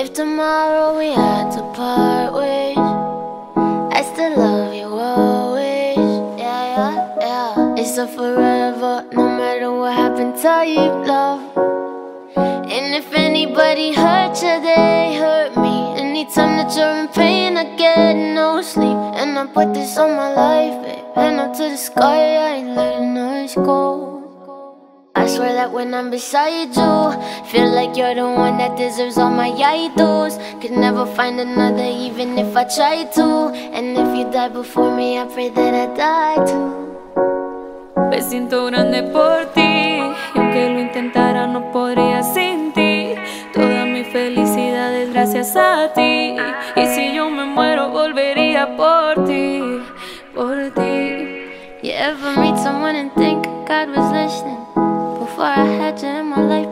If tomorrow we had to part ways, I still love you always. Yeah, yeah, yeah. It's a forever, no matter what happened, type love. And if anybody hurt you, they hurt me. Anytime that you're in pain, I get no sleep. And I put this on my life, babe. And up to the sky, I ain't letting us go. I swear that when I'm beside you, feel like you're the one that deserves all my idols. Could never find another, even if I tried to. And if you die before me, I pray that I die too. Me siento grande por ti, y aunque lo intentara, no podría sin ti. Toda mi felicidad es gracias a ti. Y si yo me muero, volvería por ti, por ti. You ever meet someone and think God was listening?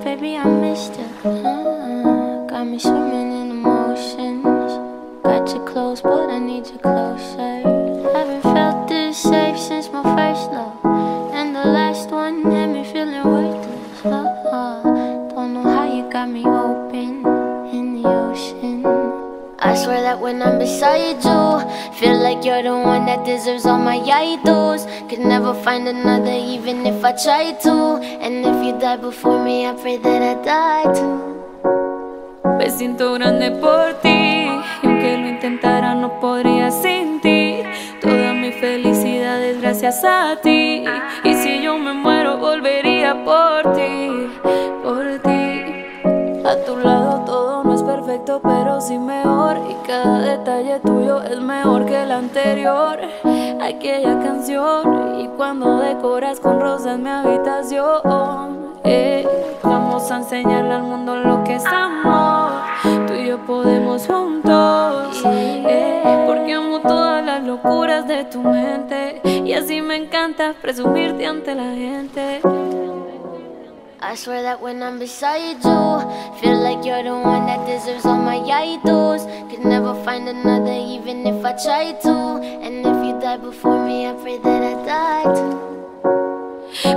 Baby, I missed you. Uh, got me swimming in emotions. Got you close, but I need you closer. Haven't felt this safe since my first love. And the last one had me feeling worthless. Uh, don't know how you got me open in the ocean. I swear that when I'm beside you, feel like you're the one that deserves all my idols. Could never find another, even if I tried to. And if you die before me, I pray that I die too. Me siento grande por ti, y aunque lo intentara, no podría sin ti. Toda mi felicidad es gracias a ti. Y si yo me muero, volvería por ti, por ti. Pero sí mejor. Y cada detalle tuyo es mejor que el anterior. Aquella canción, y cuando decoras con rosas mi habitación. eh, vamos a enseñarle al mundo lo que es amor. Tú y yo podemos juntos. eh, porque amo todas las locuras de tu mente. Y así me encanta presumirte ante la gente. I swear that when I'm beside you, feel like you're the one that deserves all my idols. Could never find another, even if I tried to. And if you die before me, I pray that I die too.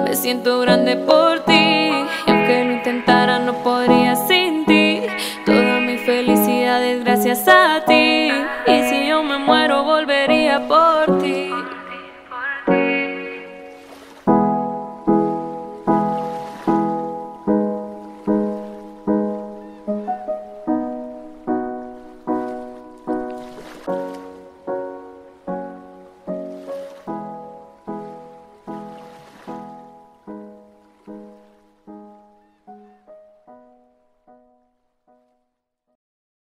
Me siento grande por ti, y aunque lo intentara no podría sin ti. Toda mi felicidad es gracias a ti, y si yo me muero volvería por ti.